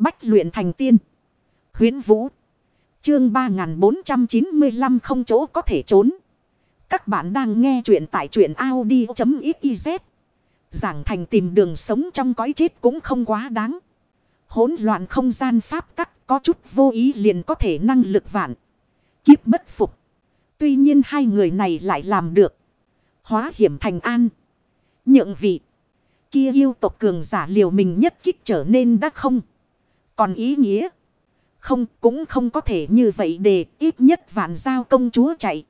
Bách luyện thành tiên. Huyến Vũ. Chương 3495 không chỗ có thể trốn. Các bạn đang nghe truyện tại truyện Audi.xyz. Giảng thành tìm đường sống trong cõi chết cũng không quá đáng. Hỗn loạn không gian pháp tắc có chút vô ý liền có thể năng lực vạn. Kiếp bất phục. Tuy nhiên hai người này lại làm được. Hóa hiểm thành an. Nhượng vị. Kia yêu tộc cường giả liều mình nhất kích trở nên đã không. Còn ý nghĩa. Không cũng không có thể như vậy để ít nhất vạn giao công chúa chạy.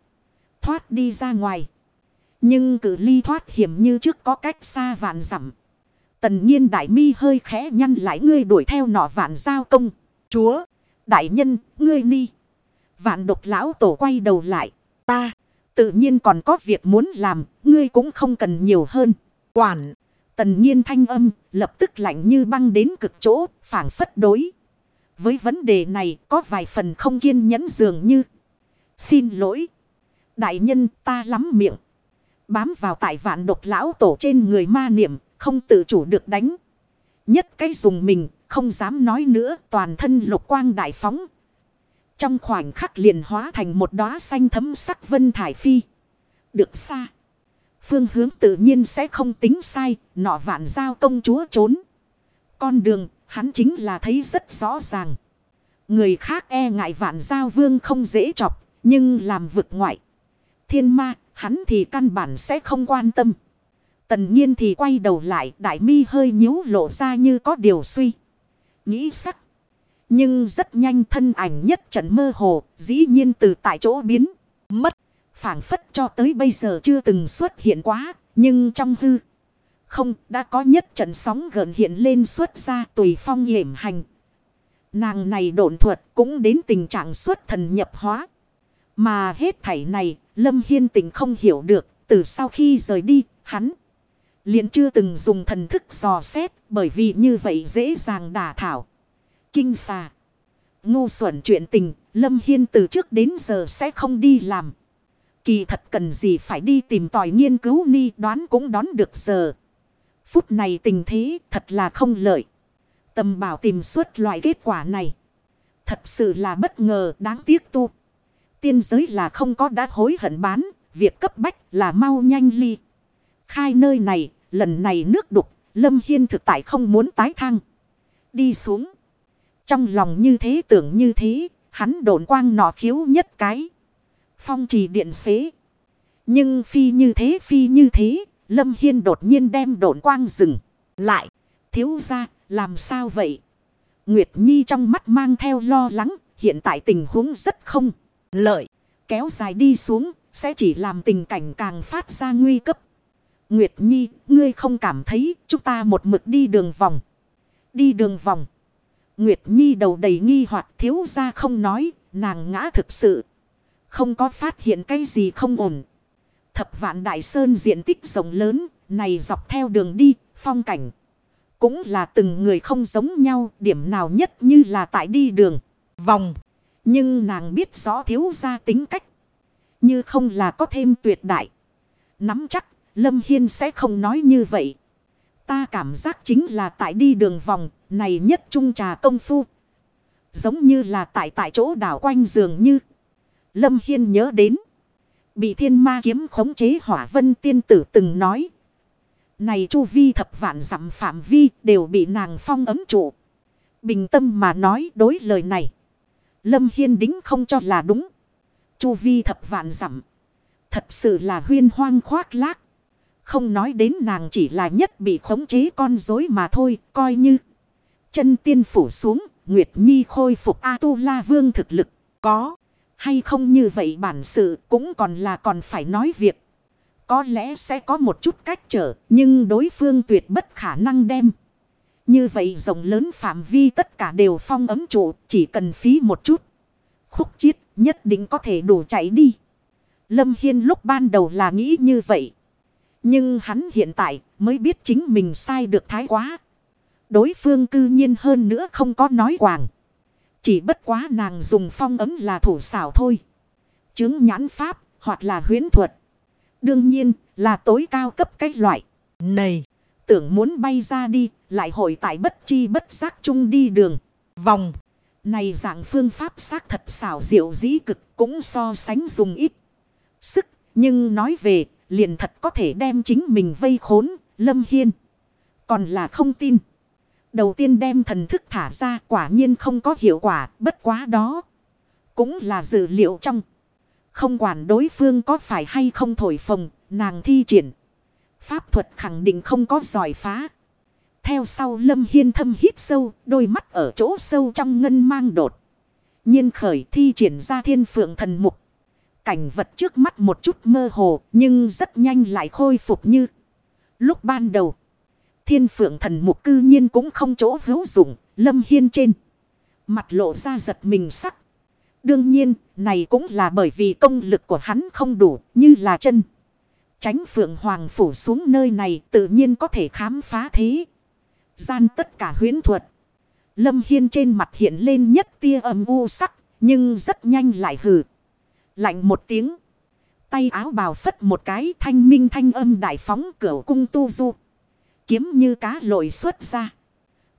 Thoát đi ra ngoài. Nhưng cử ly thoát hiểm như trước có cách xa vạn dặm Tần nhiên đại mi hơi khẽ nhăn lại ngươi đuổi theo nọ vạn giao công. Chúa, đại nhân, ngươi ni. Vạn độc lão tổ quay đầu lại. Ta, tự nhiên còn có việc muốn làm, ngươi cũng không cần nhiều hơn. Quản, tần nhiên thanh âm, lập tức lạnh như băng đến cực chỗ, phản phất đối. Với vấn đề này có vài phần không kiên nhẫn dường như. Xin lỗi. Đại nhân ta lắm miệng. Bám vào tại vạn độc lão tổ trên người ma niệm, không tự chủ được đánh. Nhất cái dùng mình, không dám nói nữa, toàn thân lục quang đại phóng. Trong khoảnh khắc liền hóa thành một đóa xanh thấm sắc vân thải phi. Được xa. Phương hướng tự nhiên sẽ không tính sai, nọ vạn giao công chúa trốn. Con đường, hắn chính là thấy rất rõ ràng. Người khác e ngại vạn giao vương không dễ chọc, nhưng làm vực ngoại. Thiên ma, hắn thì căn bản sẽ không quan tâm. Tần nhiên thì quay đầu lại, đại mi hơi nhíu lộ ra như có điều suy. Nghĩ sắc. Nhưng rất nhanh thân ảnh nhất trận mơ hồ, dĩ nhiên từ tại chỗ biến phảng phất cho tới bây giờ chưa từng xuất hiện quá, nhưng trong hư. Không, đã có nhất trận sóng gần hiện lên xuất ra tùy phong hiểm hành. Nàng này độn thuật cũng đến tình trạng xuất thần nhập hóa. Mà hết thảy này, Lâm Hiên tình không hiểu được, từ sau khi rời đi, hắn liền chưa từng dùng thần thức dò xét, bởi vì như vậy dễ dàng đả thảo. Kinh xà. Ngu xuẩn chuyện tình, Lâm Hiên từ trước đến giờ sẽ không đi làm. Kỳ thật cần gì phải đi tìm tòi nghiên cứu ni đoán cũng đón được giờ. Phút này tình thế thật là không lợi. Tầm bảo tìm suốt loại kết quả này. Thật sự là bất ngờ đáng tiếc tu. Tiên giới là không có đã hối hận bán. Việc cấp bách là mau nhanh ly. Khai nơi này, lần này nước đục, Lâm Hiên thực tại không muốn tái thăng. Đi xuống. Trong lòng như thế tưởng như thế, hắn đồn quang nọ khiếu nhất cái. Phong trì điện xế. Nhưng phi như thế phi như thế, Lâm Hiên đột nhiên đem độn quang dừng. Lại, thiếu ra, làm sao vậy? Nguyệt Nhi trong mắt mang theo lo lắng, hiện tại tình huống rất không lợi. Kéo dài đi xuống, sẽ chỉ làm tình cảnh càng phát ra nguy cấp. Nguyệt Nhi, ngươi không cảm thấy chúng ta một mực đi đường vòng. Đi đường vòng. Nguyệt Nhi đầu đầy nghi hoặc thiếu ra không nói, nàng ngã thực sự. Không có phát hiện cái gì không ổn. Thập vạn đại sơn diện tích rộng lớn, này dọc theo đường đi, phong cảnh. Cũng là từng người không giống nhau, điểm nào nhất như là tại đi đường, vòng. Nhưng nàng biết rõ thiếu ra tính cách. Như không là có thêm tuyệt đại. Nắm chắc, Lâm Hiên sẽ không nói như vậy. Ta cảm giác chính là tại đi đường vòng, này nhất trung trà công phu. Giống như là tại tại chỗ đảo quanh giường như. Lâm Hiên nhớ đến. Bị thiên ma kiếm khống chế hỏa vân tiên tử từng nói. Này chu vi thập vạn dặm phạm vi đều bị nàng phong ấm trụ. Bình tâm mà nói đối lời này. Lâm Hiên đính không cho là đúng. Chu vi thập vạn dặm Thật sự là huyên hoang khoác lác. Không nói đến nàng chỉ là nhất bị khống chế con dối mà thôi, coi như. Chân tiên phủ xuống, Nguyệt Nhi khôi phục A-tu-la vương thực lực. Có, hay không như vậy bản sự cũng còn là còn phải nói việc. Có lẽ sẽ có một chút cách trở, nhưng đối phương tuyệt bất khả năng đem. Như vậy rộng lớn phạm vi tất cả đều phong ấm trụ, chỉ cần phí một chút. Khúc chiết nhất định có thể đủ chạy đi. Lâm Hiên lúc ban đầu là nghĩ như vậy. Nhưng hắn hiện tại mới biết chính mình sai được thái quá. Đối phương cư nhiên hơn nữa không có nói quảng. Chỉ bất quá nàng dùng phong ấm là thủ xảo thôi. Chứng nhãn pháp hoặc là huyến thuật. Đương nhiên là tối cao cấp cái loại. Này, tưởng muốn bay ra đi, lại hội tại bất chi bất giác chung đi đường. vòng. Này dạng phương pháp xác thật xảo diệu dĩ cực cũng so sánh dùng ít. Sức, nhưng nói về, liền thật có thể đem chính mình vây khốn, lâm hiên. Còn là không tin. Đầu tiên đem thần thức thả ra quả nhiên không có hiệu quả, bất quá đó. Cũng là dữ liệu trong. Không quản đối phương có phải hay không thổi phồng, nàng thi triển. Pháp thuật khẳng định không có giỏi phá. Theo sau lâm hiên thâm hít sâu, đôi mắt ở chỗ sâu trong ngân mang đột. nhiên khởi thi triển ra thiên phượng thần mục. Cảnh vật trước mắt một chút mơ hồ, nhưng rất nhanh lại khôi phục như lúc ban đầu. Thiên phượng thần mục cư nhiên cũng không chỗ hữu dụng, lâm hiên trên. Mặt lộ ra giật mình sắc. Đương nhiên, này cũng là bởi vì công lực của hắn không đủ, như là chân. Tránh phượng hoàng phủ xuống nơi này tự nhiên có thể khám phá thế. Gian tất cả huyến thuật. Lâm Hiên trên mặt hiện lên nhất tia âm u sắc, nhưng rất nhanh lại hừ. Lạnh một tiếng. Tay áo bào phất một cái thanh minh thanh âm đại phóng cửa cung tu du. Kiếm như cá lội xuất ra.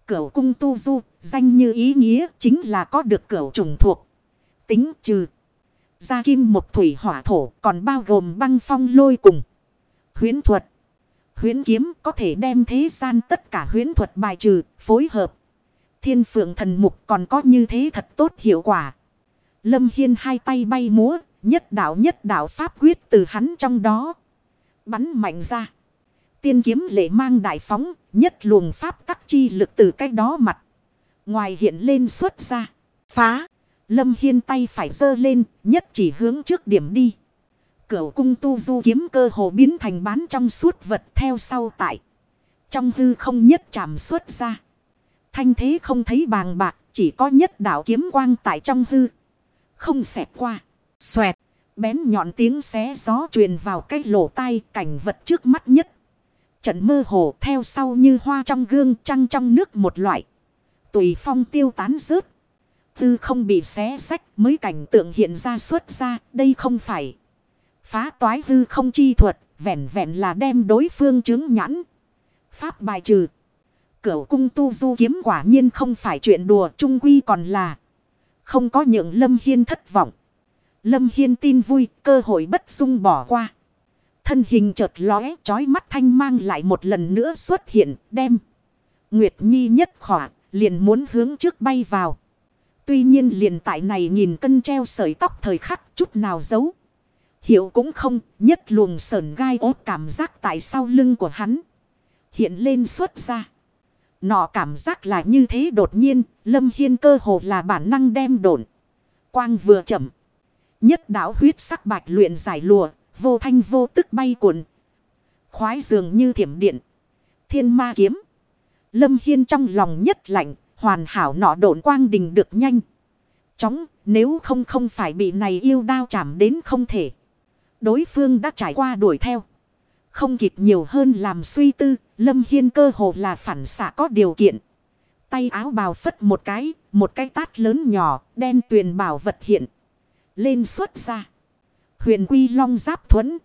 Cửu cung tu du, danh như ý nghĩa chính là có được cửu trùng thuộc. Tính trừ. Gia kim một thủy hỏa thổ còn bao gồm băng phong lôi cùng. Huyến thuật. Huyến kiếm có thể đem thế gian tất cả huyến thuật bài trừ, phối hợp. Thiên phượng thần mục còn có như thế thật tốt hiệu quả. Lâm Hiên hai tay bay múa, nhất đạo nhất đạo pháp quyết từ hắn trong đó. Bắn mạnh ra. Tiên kiếm lệ mang đại phóng, nhất luồng pháp tắc chi lực từ cái đó mặt. Ngoài hiện lên xuất ra. Phá. Lâm Hiên tay phải dơ lên, nhất chỉ hướng trước điểm đi. Cửu cung tu du kiếm cơ hồ biến thành bán trong suốt vật theo sau tại. Trong hư không nhất chạm xuất ra. Thanh thế không thấy bàng bạc, chỉ có nhất đạo kiếm quang tại trong hư. Không xẹt qua. Xoẹt. Bén nhọn tiếng xé gió truyền vào cái lỗ tai cảnh vật trước mắt nhất. Trận mơ hồ theo sau như hoa trong gương trăng trong nước một loại. Tùy phong tiêu tán rớt. Tư không bị xé sách mới cảnh tượng hiện ra xuất ra. Đây không phải. Phá toái hư không chi thuật. Vẹn vẹn là đem đối phương chứng nhãn. Pháp bài trừ. Cửu cung tu du kiếm quả nhiên không phải chuyện đùa. Trung quy còn là. Không có những lâm hiên thất vọng. Lâm hiên tin vui. Cơ hội bất dung bỏ qua. Thân hình chợt lóe, trói mắt thanh mang lại một lần nữa xuất hiện, đem. Nguyệt Nhi nhất khỏa, liền muốn hướng trước bay vào. Tuy nhiên liền tại này nhìn cân treo sợi tóc thời khắc chút nào giấu. hiểu cũng không, nhất luồng sờn gai ốt cảm giác tại sau lưng của hắn. Hiện lên xuất ra. Nọ cảm giác là như thế đột nhiên, Lâm Hiên cơ hồ là bản năng đem độn. Quang vừa chậm. Nhất đảo huyết sắc bạch luyện giải lùa, vô thanh vô tức bay cuộn. Khoái dường như thiểm điện. Thiên ma kiếm. Lâm Hiên trong lòng nhất lạnh, hoàn hảo nọ độn quang đình được nhanh. Chóng, nếu không không phải bị này yêu đao chạm đến không thể. Đối phương đã trải qua đuổi theo. Không kịp nhiều hơn làm suy tư, Lâm Hiên cơ hồ là phản xạ có điều kiện. Tay áo bào phất một cái, một cái tát lớn nhỏ, đen tuyền bảo vật hiện. Lên xuất ra. Huyền quy long giáp thuẫn.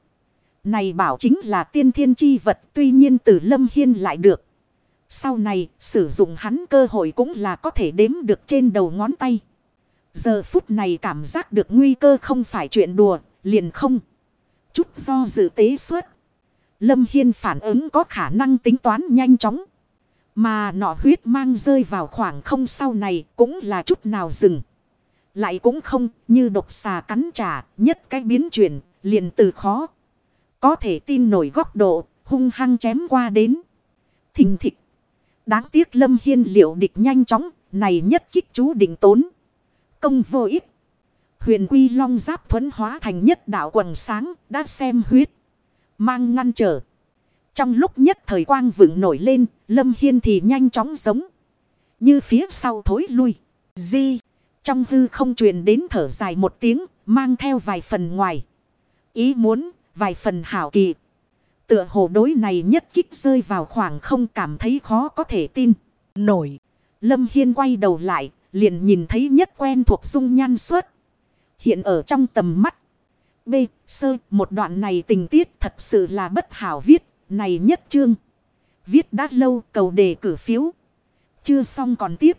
Này bảo chính là tiên thiên chi vật tuy nhiên từ lâm hiên lại được. Sau này sử dụng hắn cơ hội cũng là có thể đếm được trên đầu ngón tay. Giờ phút này cảm giác được nguy cơ không phải chuyện đùa, liền không. Chút do dự tế suốt. Lâm Hiên phản ứng có khả năng tính toán nhanh chóng. Mà nọ huyết mang rơi vào khoảng không sau này cũng là chút nào dừng. Lại cũng không như độc xà cắn trả nhất cái biến chuyển liền từ khó. Có thể tin nổi góc độ hung hăng chém qua đến. Thình thịch. Đáng tiếc Lâm Hiên liệu địch nhanh chóng này nhất kích chú định tốn. Công vô ích. Huyền quy long giáp thuẫn hóa thành nhất đạo quần sáng đã xem huyết. Mang ngăn trở. Trong lúc nhất thời quang vững nổi lên, Lâm Hiên thì nhanh chóng giống. Như phía sau thối lui. Di. Trong hư không truyền đến thở dài một tiếng, mang theo vài phần ngoài. Ý muốn, vài phần hảo kỳ. Tựa hồ đối này nhất kích rơi vào khoảng không cảm thấy khó có thể tin. Nổi. Lâm Hiên quay đầu lại, liền nhìn thấy nhất quen thuộc dung nhan suốt. Hiện ở trong tầm mắt. B. Sơ, một đoạn này tình tiết thật sự là bất hảo viết, này nhất chương. Viết đã lâu cầu đề cử phiếu. Chưa xong còn tiếp.